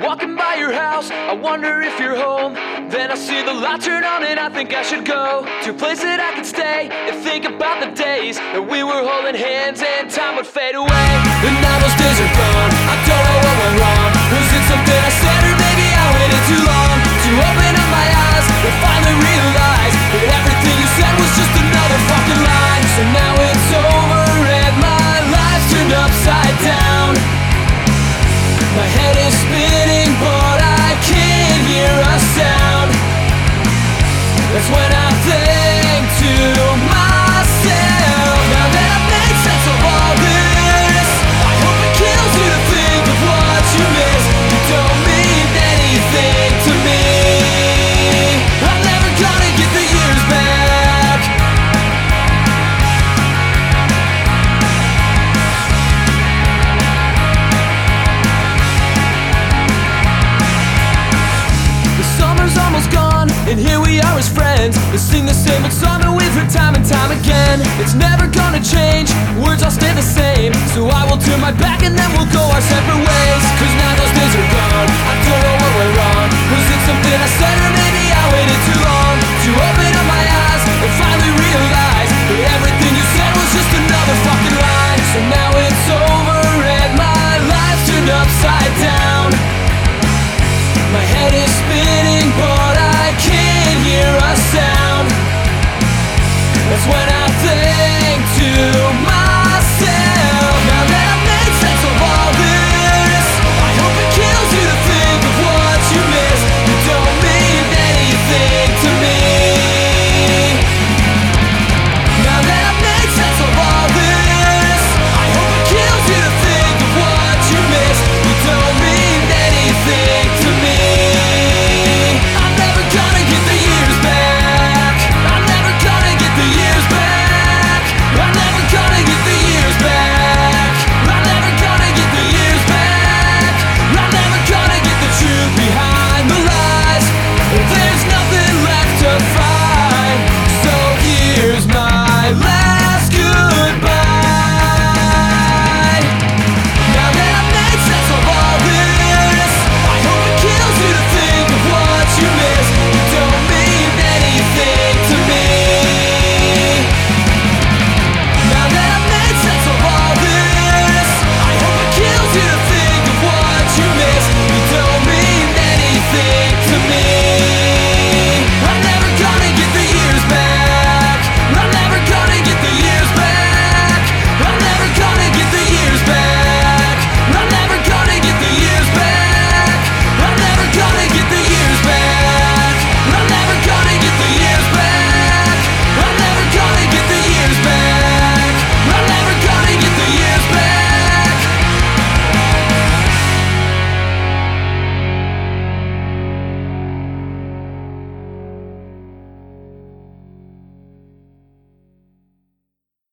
Walking by your house, I wonder if you're home. Then I see the light turn on and I think I should go to a place that I could stay and think about the days that we were holding hands and time would fade away. And now those We sing the same old song that we've heard time and time again. It's never gonna change, words all stay the same. So I will turn my back and then we'll go our separate ways. Cause now those days are gone, I don't know what went wrong. Was it something I said, or maybe I waited too long to open up my eyes and finally realize that everything you said was just another fucking lie. So now it's over, and my life's turned upside down. My head is spinning,